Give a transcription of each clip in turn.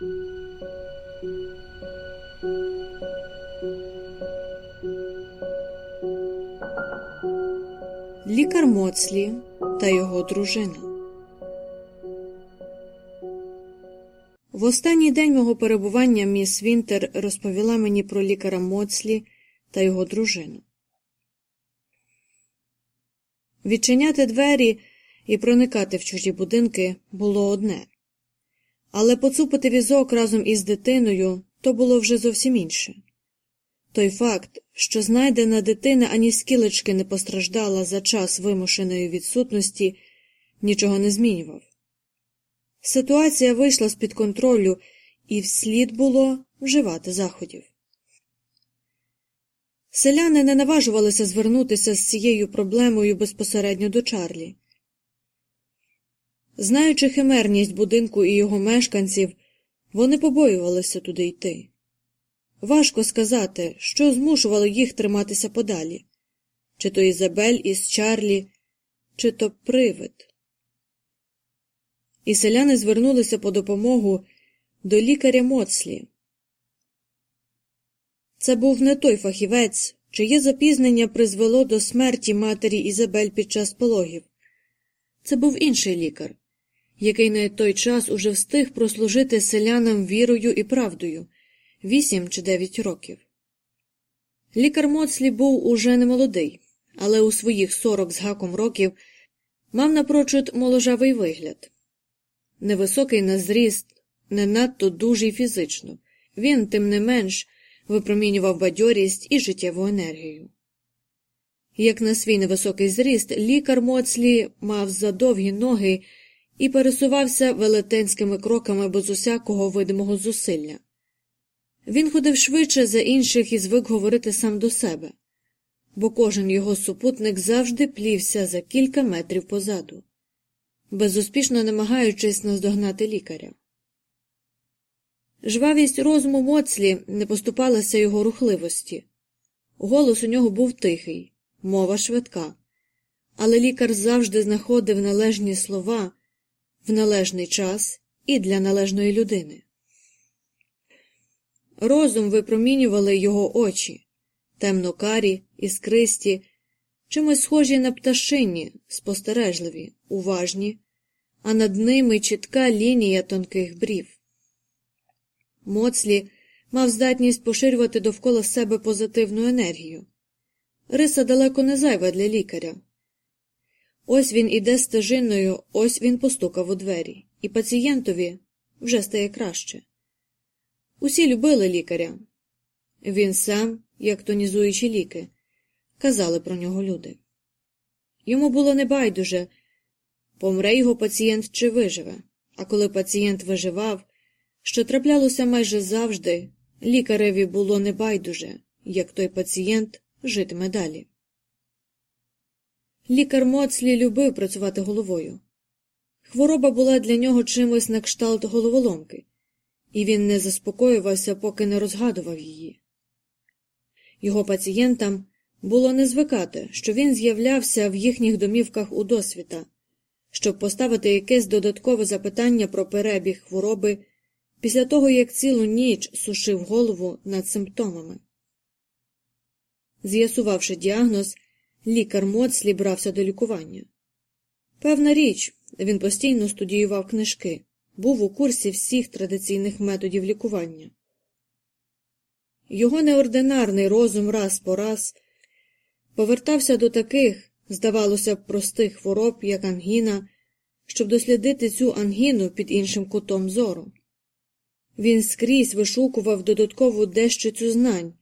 Лікар Моцлі та його дружина. В останній день мого перебування міс Вінтер розповіла мені про лікаря Моцлі та його дружину. Відчиняти двері і проникати в чужі будинки було одне, але поцупити візок разом із дитиною то було вже зовсім інше. Той факт, що знайдена дитина ані скілечки не постраждала за час вимушеної відсутності, нічого не змінював. Ситуація вийшла з під контролю, і вслід було вживати заходів. Селяни не наважувалися звернутися з цією проблемою безпосередньо до Чарлі. Знаючи химерність будинку і його мешканців, вони побоювалися туди йти. Важко сказати, що змушувало їх триматися подалі чи то Ізабель із Чарлі, чи то привид. І селяни звернулися по допомогу до лікаря Моцлі. Це був не той фахівець, чиє запізнення призвело до смерті матері Ізабель під час пологів. Це був інший лікар, який на той час уже встиг прослужити селянам вірою і правдою вісім чи дев'ять років. Лікар Моцлі був уже не молодий, але у своїх сорок з гаком років мав напрочуд моложавий вигляд. Невисокий на зріст, не надто дужий фізично, він, тим не менш, випромінював бадьорість і життєву енергію. Як на свій невисокий зріст, лікар Моцлі мав задовгі ноги і пересувався велетенськими кроками без усякого видимого зусилля. Він ходив швидше за інших і звик говорити сам до себе, бо кожен його супутник завжди плівся за кілька метрів позаду, безуспішно намагаючись наздогнати лікаря. Жвавість розуму Моцлі не поступалася його рухливості. Голос у нього був тихий, мова швидка, але лікар завжди знаходив належні слова в належний час і для належної людини. Розум випромінювали його очі, темно-карі, іскристі, чимось схожі на пташині, спостережливі, уважні, а над ними чітка лінія тонких брів. Моцлі мав здатність поширювати довкола себе позитивну енергію. Риса далеко не зайва для лікаря. Ось він іде стежиною, ось він постукав у двері, і пацієнтові вже стає краще. Усі любили лікаря. Він сам, як тонізуючі ліки, казали про нього люди. Йому було небайдуже помре його пацієнт чи виживе, а коли пацієнт виживав, що траплялося майже завжди, лікареві було небайдуже, як той пацієнт житиме далі. Лікар Моцлі любив працювати головою. Хвороба була для нього чимось на кшталт головоломки і він не заспокоювався, поки не розгадував її. Його пацієнтам було не звикати, що він з'являвся в їхніх домівках у досвіта, щоб поставити якесь додаткове запитання про перебіг хвороби після того, як цілу ніч сушив голову над симптомами. З'ясувавши діагноз, лікар Моцлі брався до лікування. Певна річ, він постійно студіював книжки був у курсі всіх традиційних методів лікування. Його неординарний розум раз по раз повертався до таких, здавалося б, простих хвороб, як ангіна, щоб дослідити цю ангіну під іншим кутом зору. Він скрізь вишукував додаткову дещицю знань,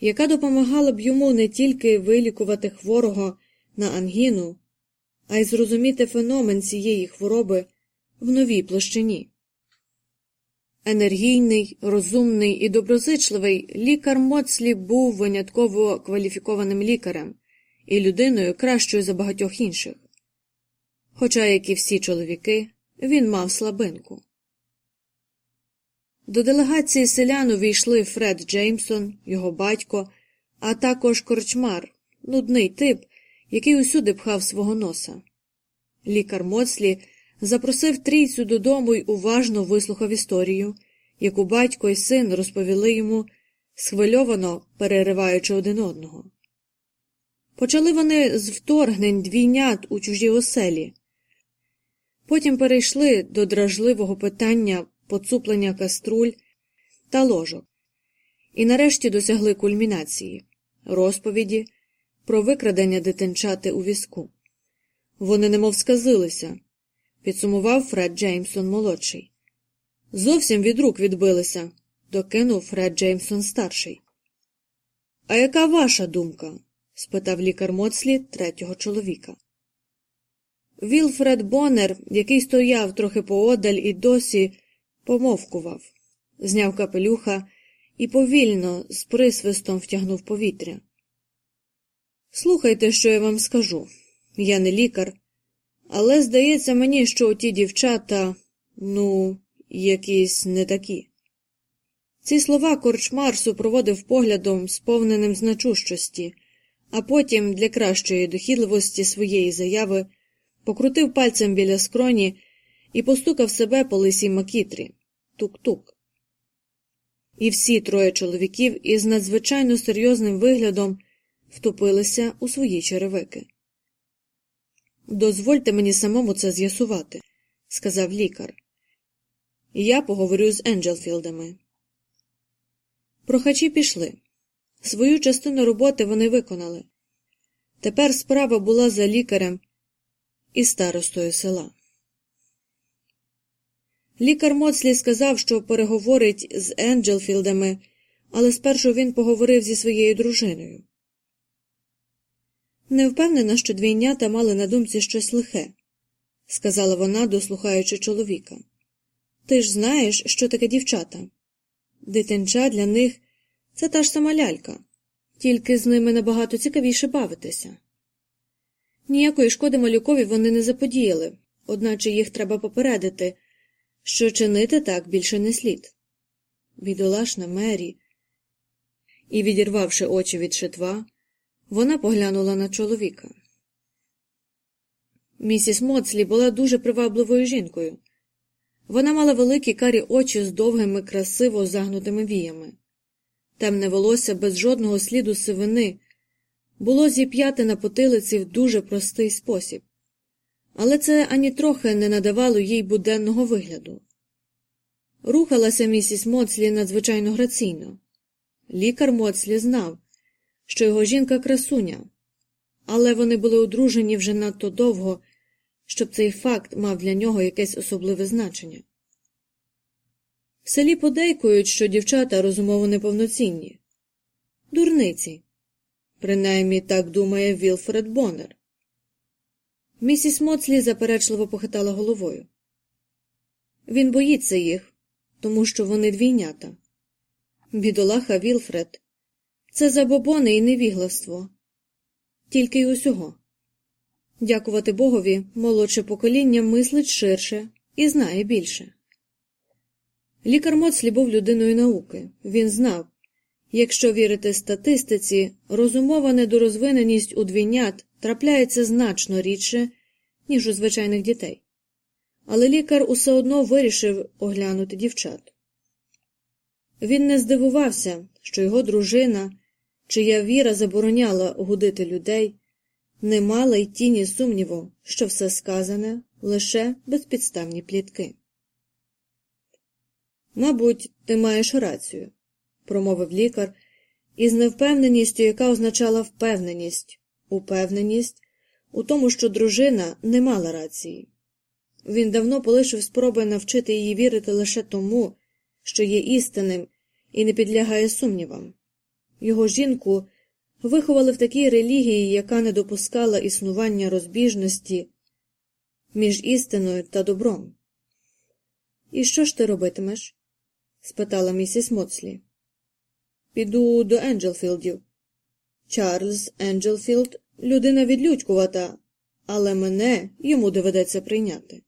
яка допомагала б йому не тільки вилікувати хворого на ангіну, а й зрозуміти феномен цієї хвороби в новій площині. Енергійний, розумний і доброзичливий лікар Моцлі був винятково кваліфікованим лікарем і людиною кращою за багатьох інших. Хоча, як і всі чоловіки, він мав слабинку. До делегації селян увійшли Фред Джеймсон, його батько, а також корчмар, нудний тип, який усюди пхав свого носа. Лікар Моцлі запросив трійцю додому й уважно вислухав історію, яку батько і син розповіли йому, схвильовано перериваючи один одного. Почали вони з вторгнень двійнят у чужі оселі, потім перейшли до дражливого питання поцуплення каструль та ложок, і нарешті досягли кульмінації розповіді про викрадення дитинчати у візку. Вони немов сказилися, підсумував Фред Джеймсон молодший. Зовсім від рук відбилися, докинув Фред Джеймсон старший. А яка ваша думка? спитав лікар Моцлі третього чоловіка. Вілфред Боннер, який стояв трохи поодаль і досі помовкував, зняв капелюха і повільно, з присвистом втягнув повітря. Слухайте, що я вам скажу. Я не лікар, але здається мені, що ті дівчата, ну, якісь не такі. Ці слова корчмар супроводив поглядом, сповненим значущості, а потім, для кращої дохідливості своєї заяви, покрутив пальцем біля скроні і постукав себе по лисій макітрі тук-тук. І всі троє чоловіків із надзвичайно серйозним виглядом втопилися у свої черевики. Дозвольте мені самому це з'ясувати, сказав лікар. Я поговорю з Енджелфілдами. Прохачі пішли. Свою частину роботи вони виконали. Тепер справа була за лікарем і старостою села. Лікар Моцлі сказав, що переговорить з Енджелфілдами, але спершу він поговорив зі своєю дружиною. Не впевнена, що двійнята мали на думці щось лихе, сказала вона, дослухаючи чоловіка. Ти ж знаєш, що таке дівчата. Дитинча для них це та ж сама лялька, тільки з ними набагато цікавіше бавитися. Ніякої шкоди малюкові вони не заподіяли, одначе їх треба попередити, що чинити так більше не слід. Бідолашна Мері. І, відірвавши очі від шитва, вона поглянула на чоловіка. Місіс Моцлі була дуже привабливою жінкою. Вона мала великі карі очі з довгими, красиво загнутими віями. Темне волосся без жодного сліду сивини було зіп'яте на потилиці в дуже простий спосіб, але це ані трохи не надавало їй буденного вигляду. Рухалася місіс Моцлі надзвичайно граційно. Лікар Моцлі знав, що його жінка красуня, але вони були одружені вже надто довго, щоб цей факт мав для нього якесь особливе значення. В селі подейкують, що дівчата розумово неповноцінні. Дурниці. Принаймні так думає Вілфред Боннер. Місіс Моцлі заперечливо похитала головою. Він боїться їх, тому що вони двійнята. Бідолаха Вілфред це забобони і невігластво. Тільки й усього. Дякувати Богові, молодше покоління мислить ширше і знає більше. Лікар Моцлі був людиною науки. Він знав, якщо вірити статистиці, розумова недорозвиненість у двійнят трапляється значно рідше, ніж у звичайних дітей. Але лікар усе одно вирішив оглянути дівчат. Він не здивувався, що його дружина чия віра забороняла гудити людей, не мала й тіні сумніву, що все сказане лише безпідставні плітки. Мабуть, ти маєш рацію, промовив лікар, із невпевненістю, яка означала впевненість, упевненість у тому, що дружина не мала рації. Він давно полишив спроби навчити її вірити лише тому, що є істинним і не підлягає сумнівам. Його жінку виховали в такій релігії, яка не допускала існування розбіжності між істиною та добром. І що ж ти робитимеш? спитала місіс Моцлі. Піду до Енджелфілдів. Чарльз Енджелфілд людина відлюдькувата, але мене йому доведеться прийняти.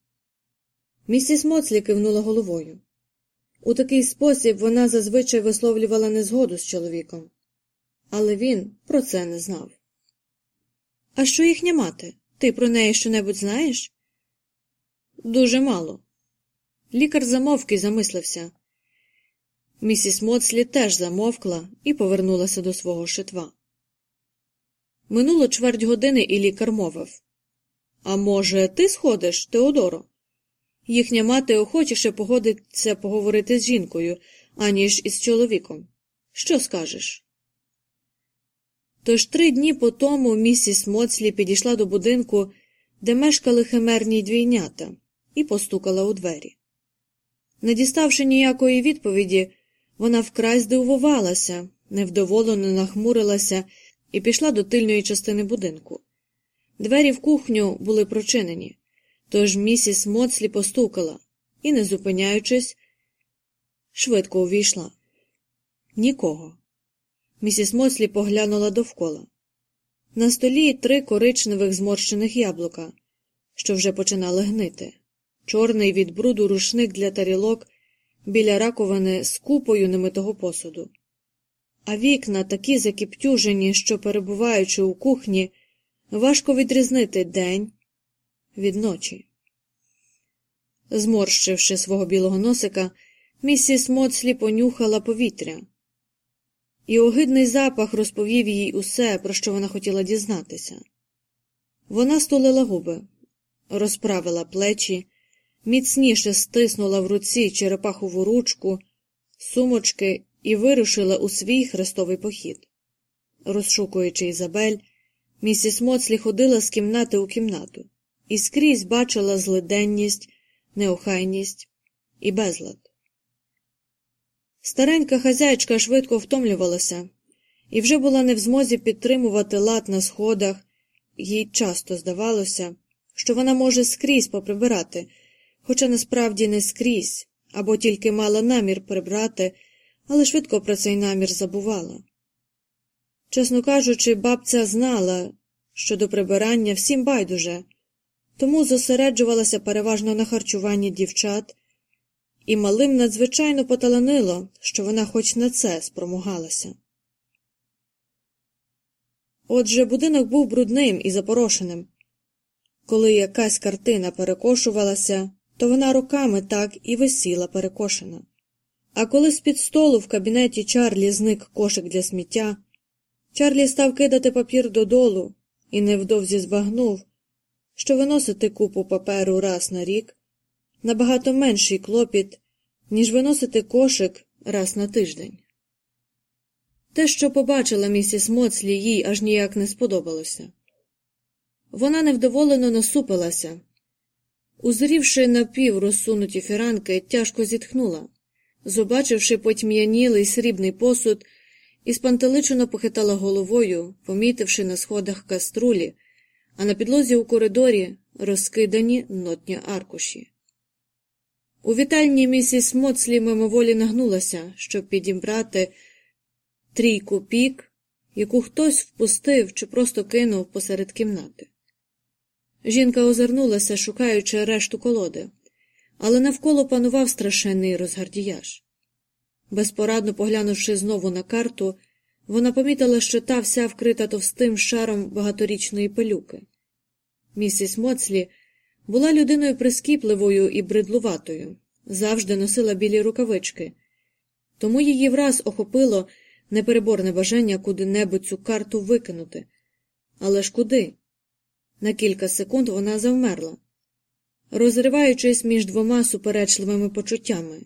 Місіс Моцлі кивнула головою. У такий спосіб вона зазвичай висловлювала незгоду з чоловіком, але він про це не знав. А що їхня мати? Ти про неї щонебудь знаєш? Дуже мало. Лікар замовки замислився. Місіс Моцлі теж замовкла і повернулася до свого шитва. Минуло чверть години, і лікар мовив А може, ти сходиш, Теодоро? Їхня мати охочіше погодиться поговорити з жінкою, аніж із чоловіком. Що скажеш? Тож три дні по тому місіс Моцлі підійшла до будинку, де мешкали химерні двійнята, і постукала у двері. Не діставши ніякої відповіді, вона вкрай здивувалася, невдоволено нахмурилася і пішла до тильної частини будинку. Двері в кухню були прочинені, тож місіс Моцлі постукала і, не зупиняючись, швидко увійшла. Нікого. Місіс Мослі поглянула довкола. На столі три коричневих зморщених яблука, що вже починали гнити, чорний від бруду рушник для тарілок біля раковини з купою немитого посуду. А вікна такі закіптюжені, що, перебуваючи у кухні, важко відрізнити день від ночі. Зморщивши свого білого носика, місіс Моцлі понюхала повітря і огидний запах розповів їй усе, про що вона хотіла дізнатися. Вона стулила губи, розправила плечі, міцніше стиснула в руці черепахову ручку, сумочки і вирушила у свій хрестовий похід. Розшукуючи Ізабель, місіс Моцлі ходила з кімнати у кімнату і скрізь бачила злиденність, неохайність і безлад. Старенька хазяйчка швидко втомлювалася і вже була не в змозі підтримувати лад на сходах, їй часто здавалося, що вона може скрізь поприбирати, хоча насправді не скрізь, або тільки мала намір прибрати, але швидко про цей намір забувала. Чесно кажучи, бабця знала, що до прибирання всім байдуже, тому зосереджувалася переважно на харчуванні дівчат і малим надзвичайно поталанило, що вона хоч на це спромогалася. Отже, будинок був брудним і запорошеним. Коли якась картина перекошувалася, то вона роками так і висіла перекошена. А коли з під столу в кабінеті Чарлі зник кошик для сміття, Чарлі став кидати папір додолу і невдовзі збагнув, що виносити купу паперу раз на рік набагато менший клопіт, ніж виносити кошик раз на тиждень. Те, що побачила місіс Моцлі, їй аж ніяк не сподобалося. Вона невдоволено насупилася. Узрівши напів розсунуті фіранки, тяжко зітхнула. Побачивши потьм'янілий срібний посуд, і спантеличено похитала головою, помітивши на сходах каструлі, а на підлозі у коридорі розкидані нотні аркуші. У вітальні місіс Моцлі мимоволі нагнулася, щоб підібрати трійку пік, яку хтось впустив чи просто кинув посеред кімнати. Жінка озирнулася, шукаючи решту колоди, але навколо панував страшенний розгардіяж. Безпорадно поглянувши знову на карту, вона помітила, що та вся вкрита товстим шаром багаторічної пилюки. Місіс Моцлі була людиною прискіпливою і бридлуватою, завжди носила білі рукавички, тому її враз охопило непереборне бажання куди-небудь цю карту викинути. Але ж куди? На кілька секунд вона завмерла, розриваючись між двома суперечливими почуттями,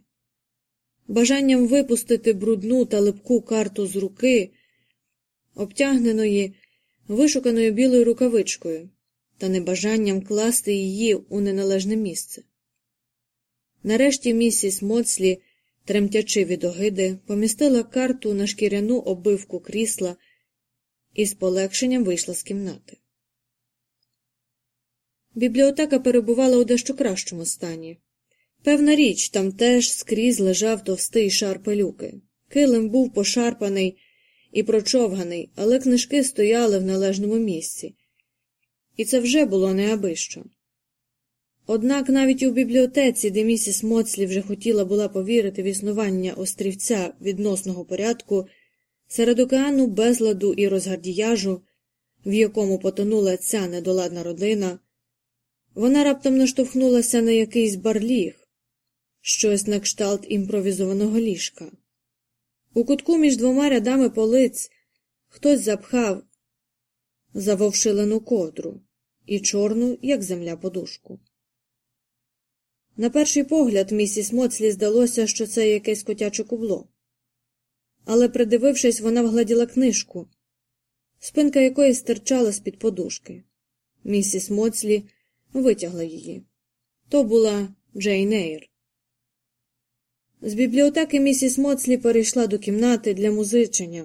бажанням випустити брудну та липку карту з руки, обтягненої, вишуканою білою рукавичкою та небажанням класти її у неналежне місце. Нарешті місіс Моцлі, тремтячи від огиди, помістила карту на шкіряну обивку крісла і з полегшенням вийшла з кімнати. Бібліотека перебувала у дещо кращому стані. Певна річ, там теж скрізь лежав товстий шар пилюки. Килим був пошарпаний і прочовганий, але книжки стояли в належному місці і це вже було неабищо. Однак навіть у бібліотеці, де місіс Моцлі вже хотіла була повірити в існування острівця відносного порядку, серед океану безладу і розгардіяжу, в якому потонула ця недоладна родина, вона раптом наштовхнулася на якийсь барліг, щось на кшталт імпровізованого ліжка, У кутку між двома рядами полиць хтось запхав завовшилену кодру і чорну, як земля, подушку. На перший погляд, місіс Моцлі здалося, що це якесь котяче кубло. Але, придивившись, вона вгладіла книжку, спинка якої стирчала з під подушки. Місіс Моцлі витягла її. То була Джейн Ейр. З бібліотеки місіс Моцлі перейшла до кімнати для музичення,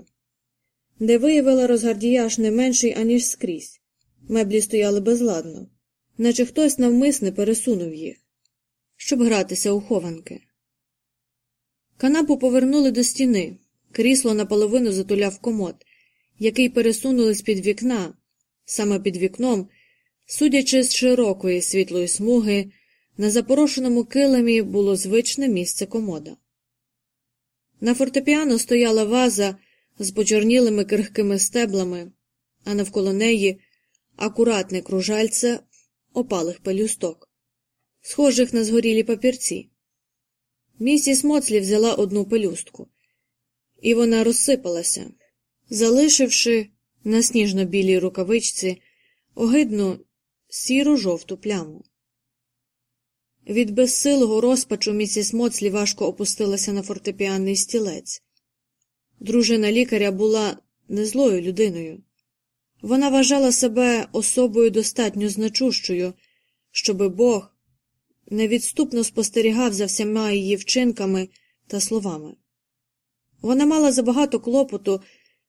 де виявила розгардіяж не менший, аніж скрізь. Меблі стояли безладно, наче хтось навмисне пересунув їх, щоб гратися у хованки. Канапу повернули до стіни, крісло наполовину затуляв комод, який пересунули з під вікна, саме під вікном, судячи з широкої світлої смуги. На запорошеному килимі було звичне місце комода. На фортепіано стояла ваза з почорнілими крихкими стеблами, а навколо неї акуратне кружальце опалих пелюсток, схожих на згорілі папірці. Місіс Моцлі взяла одну пелюстку, і вона розсипалася, залишивши на сніжно білій рукавичці огидну сіру жовту пляму. Від безсилого розпачу місіс Моцлі важко опустилася на фортепіанний стілець. Дружина лікаря була не злою людиною. Вона вважала себе особою достатньо значущою, щоби Бог невідступно спостерігав за всіма її вчинками та словами. Вона мала забагато клопоту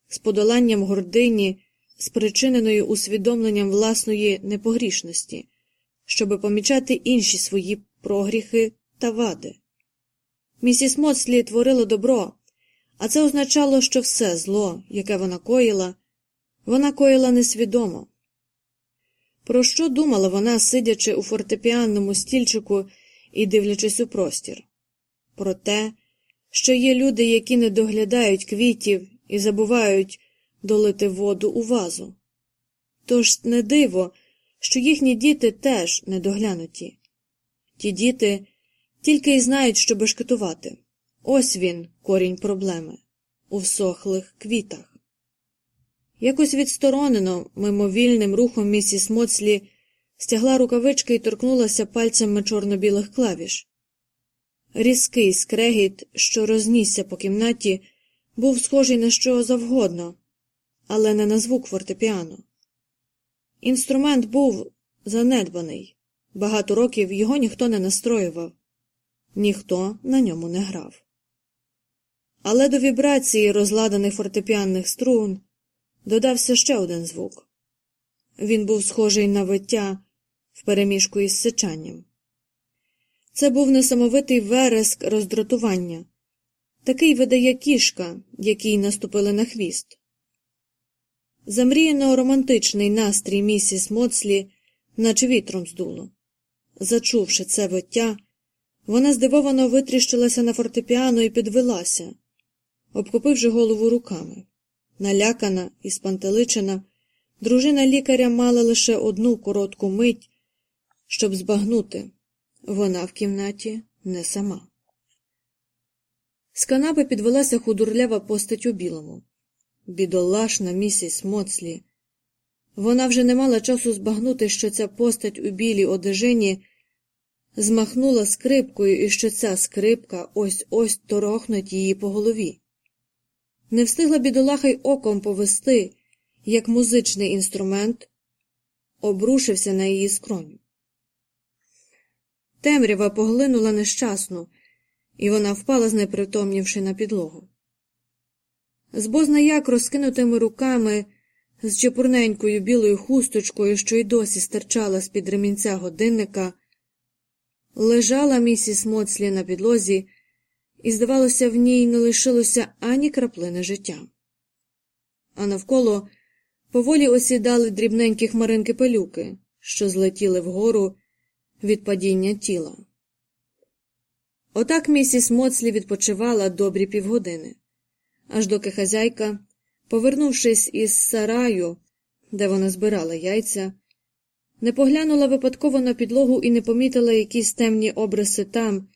з подоланням гордині, спричиненою усвідомленням власної непогрішності щоби помічати інші свої прогріхи та вади. Місіс Моцлі творила добро, а це означало, що все зло, яке вона коїла, вона коїла несвідомо. Про що думала вона, сидячи у фортепіанному стільчику і дивлячись у простір? Про те, що є люди, які не доглядають квітів і забувають долити воду у вазу. Тож не диво, що їхні діти теж недоглянуті. Ті діти тільки й знають, що бешкетувати. Ось він, корінь проблеми, у всохлих квітах. Якось відсторонено, мимовільним рухом місіс Моцлі стягла рукавички і торкнулася пальцями чорно-білих клавіш. Різкий скрегіт, що рознісся по кімнаті, був схожий на що завгодно, але не на звук фортепіано. Інструмент був занедбаний, багато років його ніхто не настроював, ніхто на ньому не грав. Але до вібрації розладаних фортепіанних струн додався ще один звук він був схожий на виття в переміжку із сичанням. Це був несамовитий вереск роздратування, такий видає кішка, якій наступили на хвіст. Замріяно романтичний настрій місіс Моцлі, наче вітром здуло. Зачувши це виття, вона здивовано витріщилася на фортепіано і підвелася, обкопивши голову руками. Налякана і спантеличена, дружина лікаря мала лише одну коротку мить, щоб збагнути вона в кімнаті не сама. З канапи підвелася худурлява постать у білому бідолашна місіс Моцлі. Вона вже не мала часу збагнути, що ця постать у білій одежині змахнула скрипкою і що ця скрипка ось ось торохнуть її по голові. Не встигла бідолаха й оком повести, як музичний інструмент обрушився на її скроню. Темрява поглинула нещасну, і вона впала, знепритомнівши на підлогу з бозна як розкинутими руками, з чепурненькою білою хусточкою, що й досі стирчала з під ремінця годинника, лежала місіс Моцлі на підлозі, і, здавалося, в ній не лишилося ані краплини життя. А навколо поволі осідали дрібненькі хмаринки пилюки, що злетіли вгору від падіння тіла. Отак місіс Моцлі відпочивала добрі півгодини аж доки хазяйка, повернувшись із сараю, де вона збирала яйця, не поглянула випадково на підлогу і не помітила якісь темні обриси там,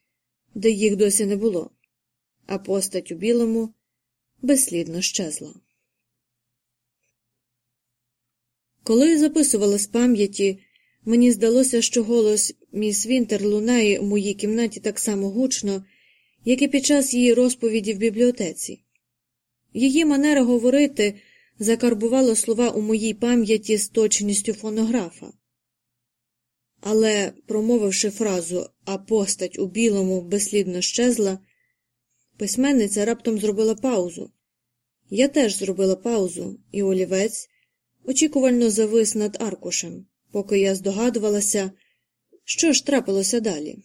де їх досі не було, а постать у білому безслідно щезла. Коли записувала з пам'яті, мені здалося, що голос міс Вінтер лунає у моїй кімнаті так само гучно, як і під час її розповіді в бібліотеці. Її манера говорити закарбувала слова у моїй пам'яті з точністю фонографа. Але, промовивши фразу а постать у білому безслідно щезла, письменниця раптом зробила паузу. Я теж зробила паузу, і олівець очікувально завис над аркушем, поки я здогадувалася, що ж трапилося далі.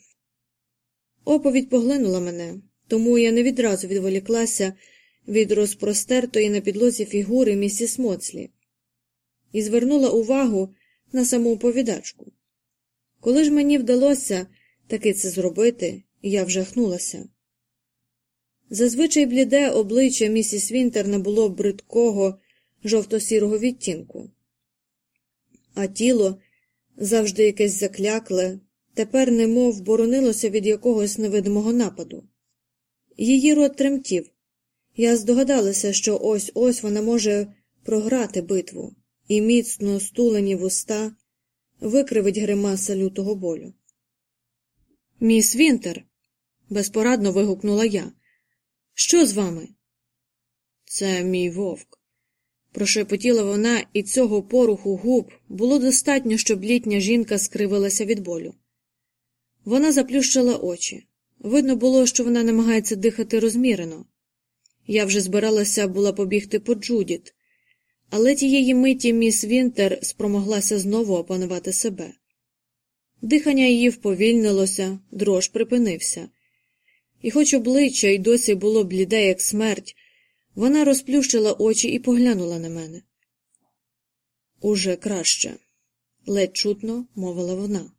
Оповідь поглинула мене, тому я не відразу відволіклася від розпростертої на підлозі фігури місіс Моцлі і звернула увагу на саму оповідачку. Коли ж мені вдалося таки це зробити, я вжахнулася. Зазвичай бліде обличчя місіс Вінтер не було бридкого жовто-сірого відтінку, а тіло завжди якесь заклякле, тепер немов боронилося від якогось невидимого нападу. Її рот тремтів. Я здогадалася, що ось ось вона може програти битву, і міцно стулені вуста викривить гримаса лютого болю. Міс Вінтер. безпорадно вигукнула я. Що з вами? Це мій вовк. Прошепотіла вона, і цього поруху губ було достатньо, щоб літня жінка скривилася від болю. Вона заплющила очі. Видно було, що вона намагається дихати розмірено. Я вже збиралася була побігти по Джудіт, але тієї миті міс Вінтер спромоглася знову опанувати себе. Дихання її вповільнилося, дрож припинився, і, хоч обличчя й досі було бліде, як смерть, вона розплющила очі і поглянула на мене. Уже краще, ледь чутно мовила вона.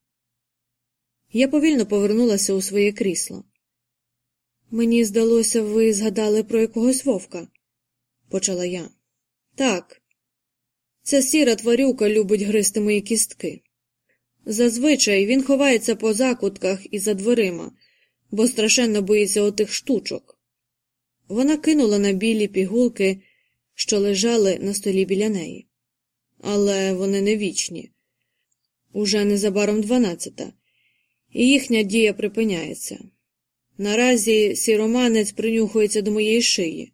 Я повільно повернулася у своє крісло. Мені здалося, ви згадали про якогось вовка, почала я. Так, ця сіра тварюка любить гризти мої кістки. Зазвичай він ховається по закутках і за дверима, бо страшенно боїться отих штучок. Вона кинула на білі пігулки, що лежали на столі біля неї. Але вони не вічні. Уже незабаром дванадцята, і їхня дія припиняється. Наразі сіроманець принюхується до моєї шиї.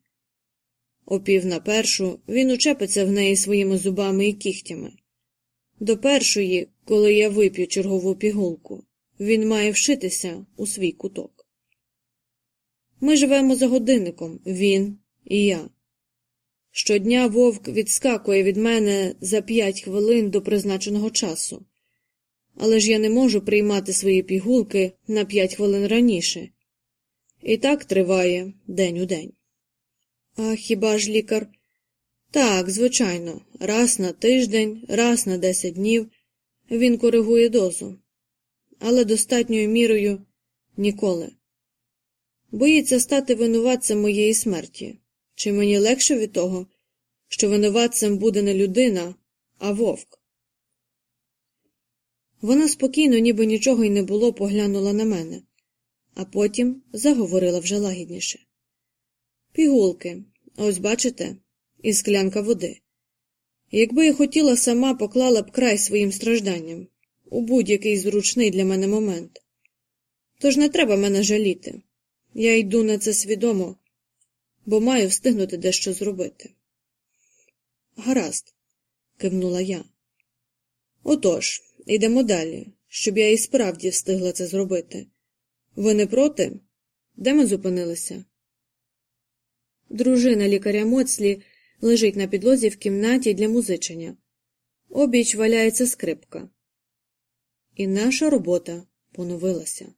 Опів на першу він учепиться в неї своїми зубами і кігтями. До першої, коли я вип'ю чергову пігулку, він має вшитися у свій куток. Ми живемо за годинником, він і я. Щодня вовк відскакує від мене за п'ять хвилин до призначеного часу, але ж я не можу приймати свої пігулки на п'ять хвилин раніше. І так триває день у день. А хіба ж лікар? Так, звичайно, раз на тиждень, раз на десять днів він коригує дозу, але достатньою мірою ніколи. Боїться стати винуватцем моєї смерті. Чи мені легше від того, що винуватцем буде не людина, а вовк? Вона спокійно, ніби нічого й не було, поглянула на мене, а потім заговорила вже лагідніше. Пігулки, ось бачите, і склянка води. Якби я хотіла сама поклала б край своїм стражданням у будь-який зручний для мене момент. Тож не треба мене жаліти. Я йду на це свідомо, бо маю встигнути дещо зробити. Гаразд, кивнула я. Отож, йдемо далі, щоб я і справді встигла це зробити. Ви не проти? Де ми зупинилися? Дружина лікаря Моцлі лежить на підлозі в кімнаті для музичення. Обіч валяється скрипка. І наша робота поновилася.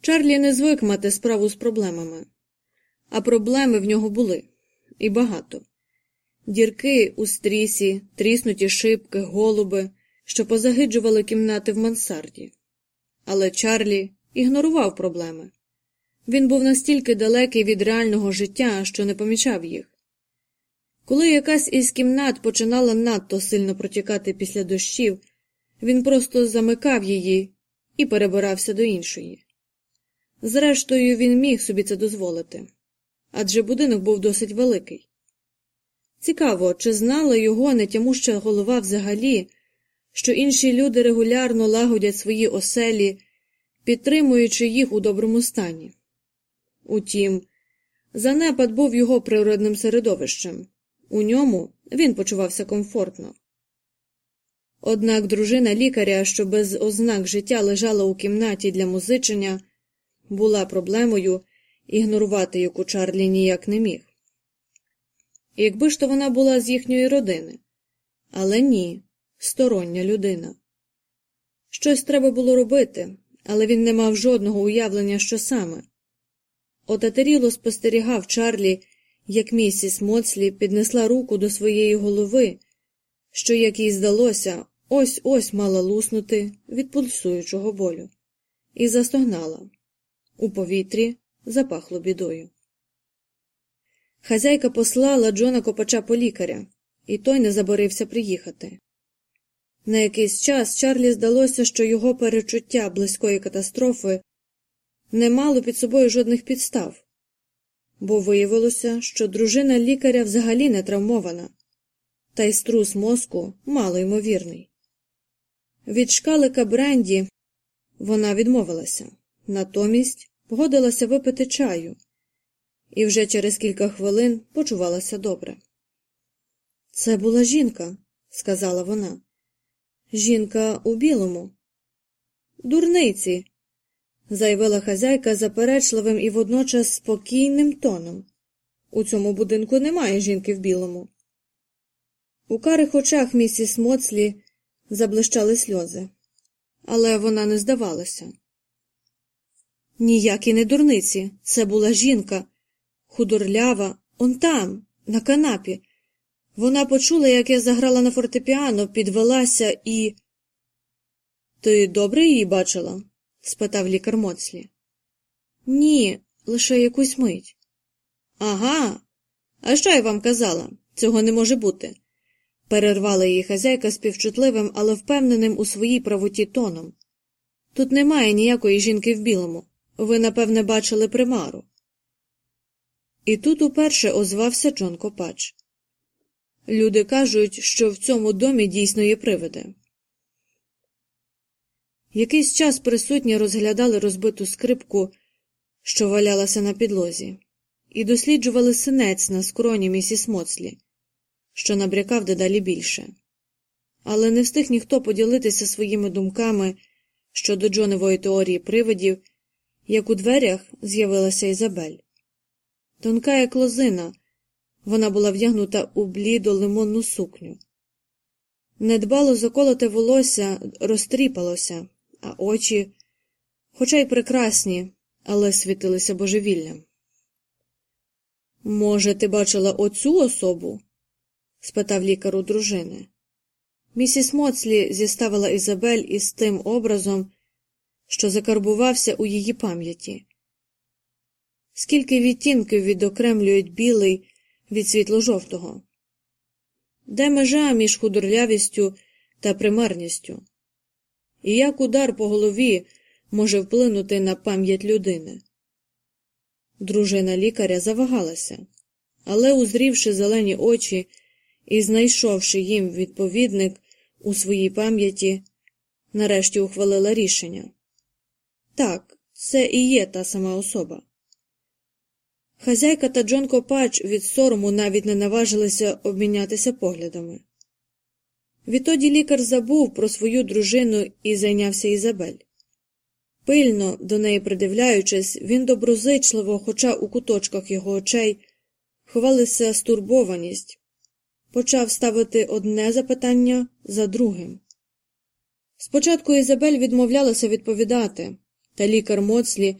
Чарлі не звик мати справу з проблемами, а проблеми в нього були і багато. Дірки у стрісі, тріснуті шибки, голуби, що позагиджували кімнати в мансарді. Але Чарлі ігнорував проблеми. Він був настільки далекий від реального життя, що не помічав їх. Коли якась із кімнат починала надто сильно протікати після дощів, він просто замикав її і перебирався до іншої. Зрештою, він міг собі це дозволити, адже будинок був досить великий. Цікаво, чи знала його нетямуща голова взагалі, що інші люди регулярно лагодять свої оселі, підтримуючи їх у доброму стані. Утім, занепад був його природним середовищем, у ньому він почувався комфортно. Однак дружина лікаря, що без ознак життя лежала у кімнаті для музичення, була проблемою, ігнорувати яку Чарлі ніяк не міг. Якби ж то вона була з їхньої родини, але ні, стороння людина. Щось треба було робити, але він не мав жодного уявлення, що саме. Отатеріло спостерігав Чарлі, як місіс Моцлі піднесла руку до своєї голови, що, як їй здалося, ось ось мала луснути від пульсуючого болю, і застогнала. У повітрі запахло бідою. Хазяйка послала Джона Копача по лікаря, і той не заборився приїхати. На якийсь час Чарлі здалося, що його перечуття близької катастрофи не мало під собою жодних підстав, бо виявилося, що дружина лікаря взагалі не травмована, та й струс мозку мало ймовірний. Від шкалика Бренді вона відмовилася, натомість погодилася випити чаю, і вже через кілька хвилин почувалася добре. Це була жінка, сказала вона. Жінка у білому. Дурниці, заявила хазяйка заперечливим і водночас спокійним тоном. У цьому будинку немає жінки в білому. У карих очах місіс Моцлі заблищали сльози, але вона не здавалася. Ніякі не дурниці. Це була жінка, худорлява, он там, на канапі. Вона почула, як я заграла на фортепіано, підвелася і. Ти добре її бачила? спитав лікар Моцлі. Ні, лише якусь мить. Ага. А що я вам казала? Цього не може бути. перервала її хазяйка співчутливим, але впевненим у своїй правоті тоном. Тут немає ніякої жінки в білому. Ви, напевне, бачили примару. І тут уперше озвався Джон Копач. Люди кажуть, що в цьому домі дійсно є привиди. Якийсь час присутні розглядали розбиту скрипку, що валялася на підлозі, і досліджували синець на скроні місіс Моцлі, що набрякав дедалі більше. Але не встиг ніхто поділитися своїми думками щодо Джоневої теорії привидів, як у дверях з'явилася Ізабель. Тонка як лозина, вона була вдягнута у блідо лимонну сукню. Недбало заколоте волосся розтріпалося, а очі, хоча й прекрасні, але світилися божевіллям. Може, ти бачила оцю особу? спитав лікар у дружини. Місіс Моцлі зіставила Ізабель із тим образом, що закарбувався у її пам'яті. Скільки відтінків відокремлюють білий від світло-жовтого? Де межа між худорлявістю та примарністю? І як удар по голові може вплинути на пам'ять людини? Дружина лікаря завагалася, але, узрівши зелені очі і знайшовши їм відповідник у своїй пам'яті, нарешті ухвалила рішення. Так, це і є та сама особа. Хазяйка та Джон Копач від сорому навіть не наважилися обмінятися поглядами. Відтоді лікар забув про свою дружину і зайнявся Ізабель. Пильно, до неї придивляючись, він доброзичливо, хоча у куточках його очей ховалася стурбованість, почав ставити одне запитання за другим. Спочатку Ізабель відмовлялася відповідати, та лікар Моцлі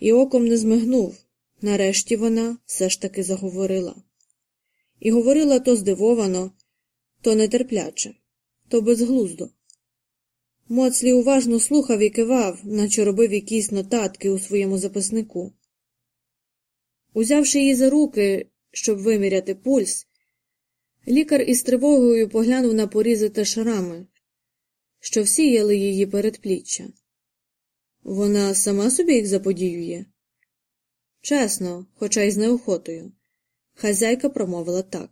і оком не змигнув. Нарешті вона все ж таки заговорила. І говорила то здивовано, то нетерпляче, то безглуздо. Моцлі уважно слухав і кивав, наче робив якісь нотатки у своєму записнику. Узявши її за руки, щоб виміряти пульс, лікар із тривогою поглянув на порізи та шарами, що всіяли її передпліччя. Вона сама собі їх заподіює? Чесно, хоча й з неохотою. Хазяйка промовила так.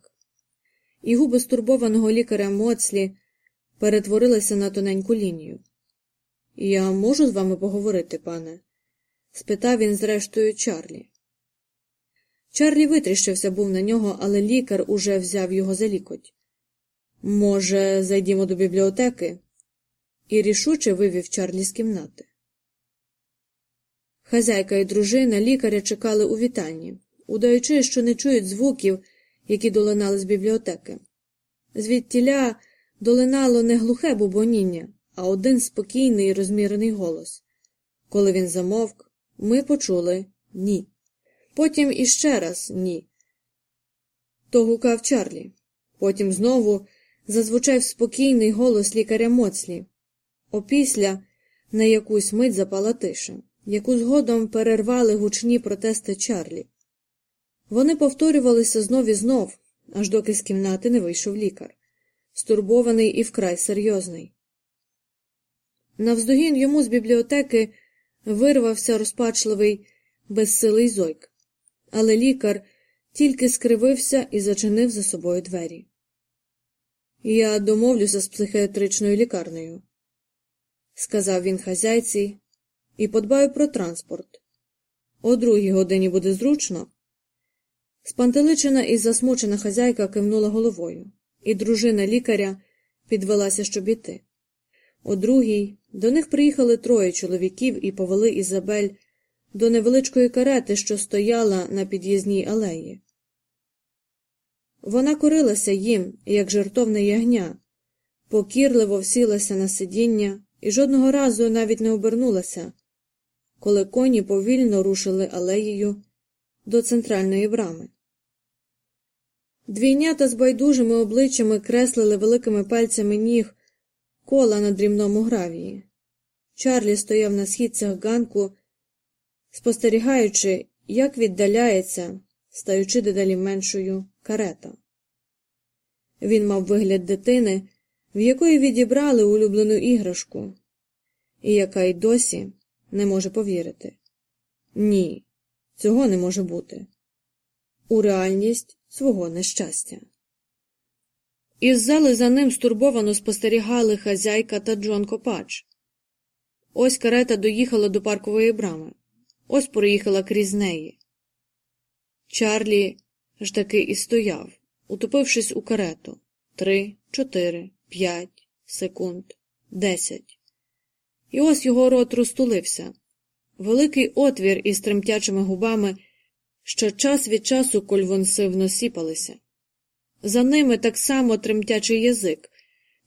І губи стурбованого лікаря Моцлі перетворилися на тоненьку лінію. Я можу з вами поговорити, пане? спитав він, зрештою, Чарлі. Чарлі витріщився був на нього, але лікар уже взяв його за лікоть. Може, зайдімо до бібліотеки? І рішуче вивів Чарлі з кімнати. Хазяйка і дружина лікаря чекали у вітальні, удаючи, що не чують звуків, які долинали з бібліотеки. Звідтіля долинало не глухе бубоніння, а один спокійний і розмірений голос. Коли він замовк, ми почули ні. Потім іще раз ні. То гукав Чарлі. Потім знову зазвучав спокійний голос лікаря Моцлі. Опісля на якусь мить запала тиша, яку згодом перервали гучні протести Чарлі. Вони повторювалися знов і знов, аж доки з кімнати не вийшов лікар, стурбований і вкрай серйозний. Навздогін йому з бібліотеки вирвався розпачливий, безсилий зойк, але лікар тільки скривився і зачинив за собою двері. Я домовлюся з психіатричною лікарнею, сказав він хазяйці, і подбаю про транспорт. О другій годині буде зручно. Спантеличена і засмучена хазяйка кивнула головою, і дружина лікаря підвелася, щоб іти. О другій до них приїхали троє чоловіків і повели Ізабель до невеличкої карети, що стояла на під'їзній алеї. Вона корилася їм, як жертовне ягня, покірливо всілася на сидіння і жодного разу навіть не обернулася, коли коні повільно рушили алеєю до центральної брами. Двійнята з байдужими обличчями креслили великими пальцями ніг кола на дрібному гравії. Чарлі стояв на східцях ганку, спостерігаючи, як віддаляється, стаючи дедалі меншою карета. Він мав вигляд дитини, в якої відібрали улюблену іграшку, і яка й досі не може повірити. Ні, цього не може бути. У реальність свого нещастя. Із зали за ним стурбовано спостерігали хазяйка та Джон Копач. Ось карета доїхала до паркової брами, ось проїхала крізь неї. Чарлі ж таки і стояв, утопившись у карету три, чотири, п'ять секунд, десять. І ось його рот розтулився. Великий отвір із тремтячими губами, що час від часу кольвонсивно сіпалися. За ними так само тремтячий язик,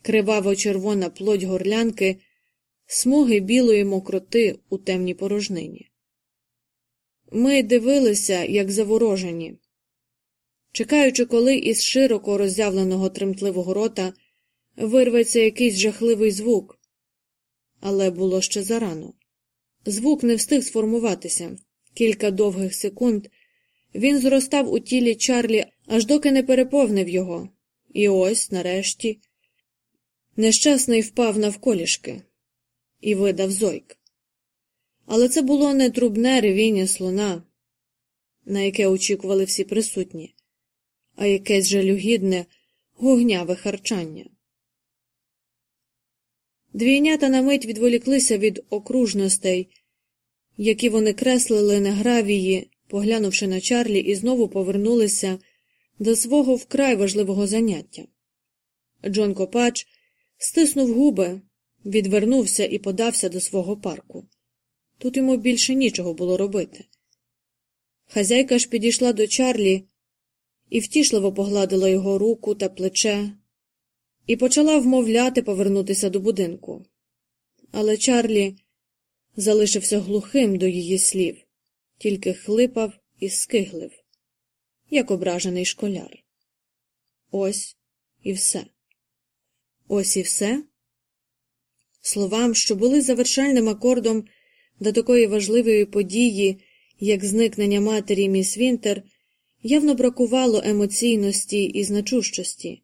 криваво червона плоть горлянки, смуги білої мокроти у темній порожнині. Ми дивилися, як заворожені, чекаючи, коли із широко роззявленого тремтливого рота вирветься якийсь жахливий звук. Але було ще зарано. Звук не встиг сформуватися. Кілька довгих секунд він зростав у тілі Чарлі, аж доки не переповнив його. І ось, нарешті, нещасний впав навколішки і видав зойк. Але це було не трубне ревіння слона, на яке очікували всі присутні, а якесь жалюгідне, гугняве харчання. Двійнята на мить відволіклися від окружностей, які вони креслили на гравії поглянувши на Чарлі, і знову повернулися до свого вкрай важливого заняття. Джон Копач стиснув губи, відвернувся і подався до свого парку. Тут йому більше нічого було робити. Хазяйка ж підійшла до Чарлі і втішливо погладила його руку та плече, і почала вмовляти повернутися до будинку. Але Чарлі залишився глухим до її слів тільки хлипав і скиглив, як ображений школяр. Ось і все. Ось і все. Словам, що були завершальним акордом до такої важливої події, як зникнення матері міс Вінтер, явно бракувало емоційності і значущості.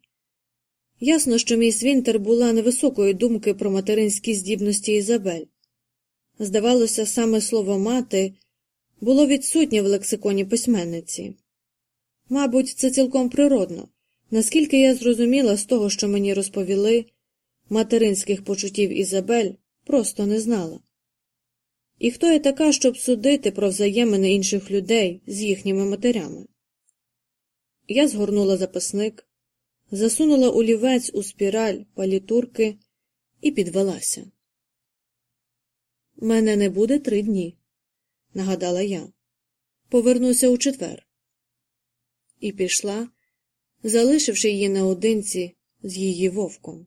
Ясно, що міс Вінтер була невисокої думки про материнські здібності Ізабель. Здавалося, саме слово мати було відсутнє в лексиконі письменниці. Мабуть, це цілком природно, наскільки я зрозуміла з того, що мені розповіли, материнських почуттів Ізабель просто не знала. І хто я така, щоб судити про взаємини інших людей з їхніми матерями? Я згорнула записник, засунула олівець у спіраль палітурки і підвелася. Мене не буде три дні, нагадала я. Повернуся у четвер. І пішла, залишивши її наодинці з її вовком.